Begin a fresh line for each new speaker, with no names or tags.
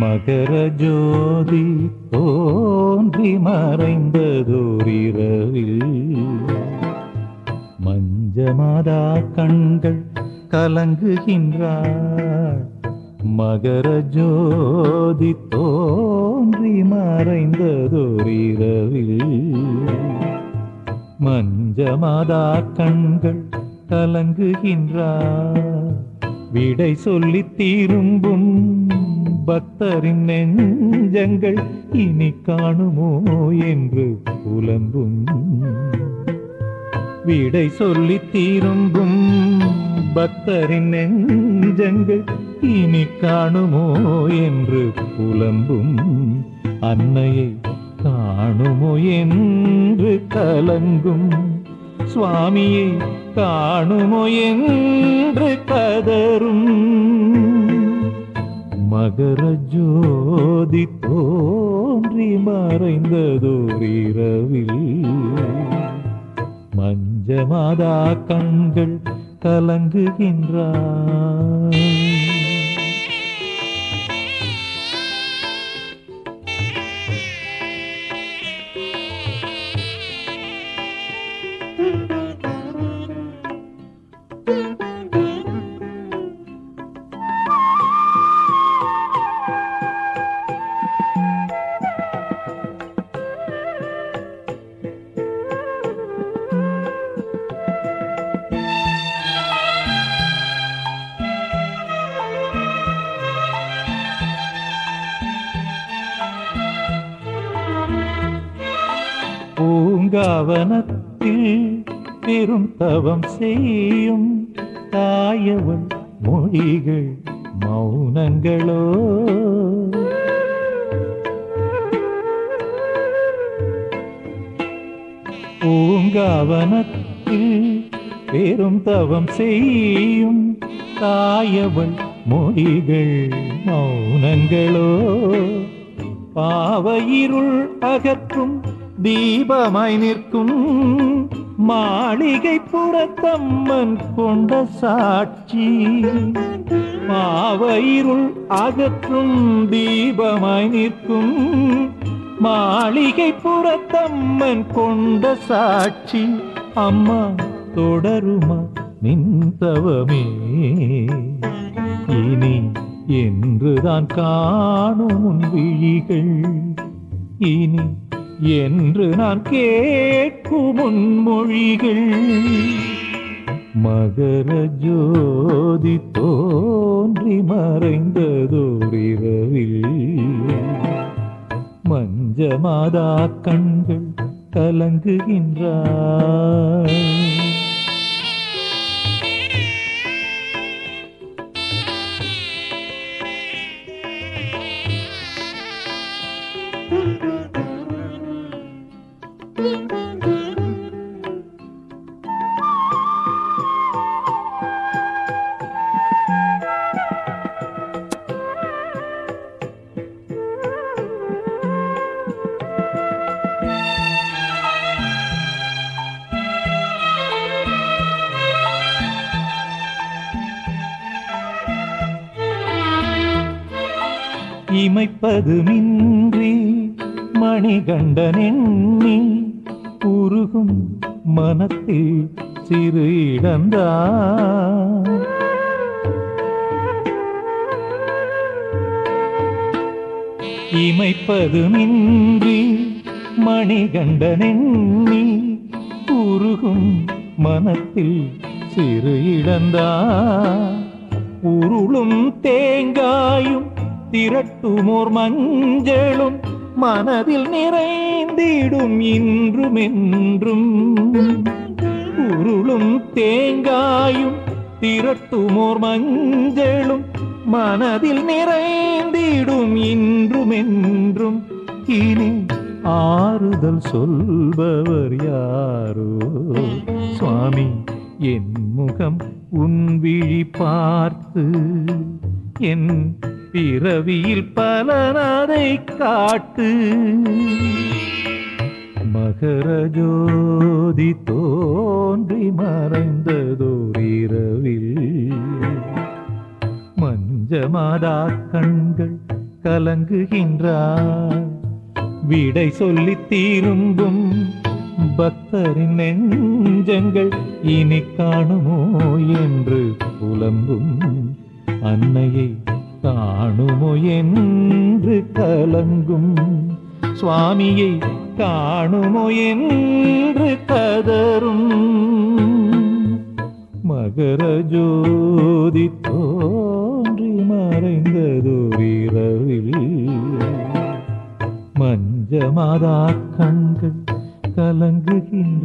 மகர ஜோதி தோன்றி மறைந்ததோரிரவில் மஞ்சமாதா கண்கள் கலங்குகின்றாள். மகர ஜோதி தோன்றி மறைந்ததோரிரவில் மஞ்சமாதா கண்கள் கலங்குகின்றார் விடை சொல்லி தீரும்பும் பக்தரின் நெஞ்சங்கள் இனி காணுமோ என்று புலம்பும் விடை சொல்லி தீரும்பும் பக்தரின் நெஞ்சங்கள் இனி காணுமோ என்று புலம்பும் அன்னையை காணுமோ என்று கலங்கும் சுவாமியை காணுமோ என்று கதரும். மகர ஜோதி தோன்றி மறைந்ததோரிரவில் மஞ்சமாதா கண்கள் கலங்குகின்றான் பூங்காவனத்தில் பெரும் தவம் செய்யும் தாயவள் மொழிகள் மௌனங்களோ? பூங்காவனத்தில் பெரும் தவம் செய்யும் தாயவள் மொழிகள் மௌனங்களோ? பாவ இருள் அகற்றும் தீபமாய் நிற்கும் மாளிகை புறத்தம்மன் கொண்ட சாட்சி. மாவயிருள் அகற்றும் தீபமாய் நிற்கும் மாளிகை புறத்தம்மன் கொண்ட சாட்சி. அம்மா தொடருமா நின்றவமே இனி என்றுதான் காணும் விழிகள். இனி என்று நான் கேட்கும் உன் மொழிகள் மகர ஜோதி தோன்றி மறைந்ததோரிரவில். மஞ்சமாதா கண்கள் கலங்குகின்றார் இமைப்பது மின்றி மணிகண்டன் எண்ணி உருகும் மனத்தில் சிறு இடந்தா இமைப்பது மின்றி மணிகண்டன் எண்ணி உருகும் மனத்தில் சிறு இடந்தா உருளும் தேங்காயும் திரட்டுமோர் மஞ்சளும் மனதில் நிறைந்திடும் இன்றும் என்றும் உருளும் தேங்காயும் திரட்டுமோர் மஞ்சளும் மனதில் நிறைந்திடும் இன்றும் என்றும் இனி ஆறுதல் சொல்பவர் யாரோ? சுவாமி என் முகம் உன் விழி பார்த்து என் பிறவியில் பலனதை காட்டு. மகர ஜோதி தோன்றி மறைந்ததோரிரவில் மஞ்சமாதா கண்கள் கலங்குகின்றார். விடை சொல்லி தீரும்பும் பக்தரின் நெஞ்சங்கள் இனி காணுமோ என்று புலம்பும் அன்னையை காணுமோ என்று கலங்கும் சுவாமியை காணுமோ என்று கதரும் மகர ஜோதி தோன்றி மறைந்ததோரிரவில் மஞ்சமாதா கண்கள் கலங்குகின்றார்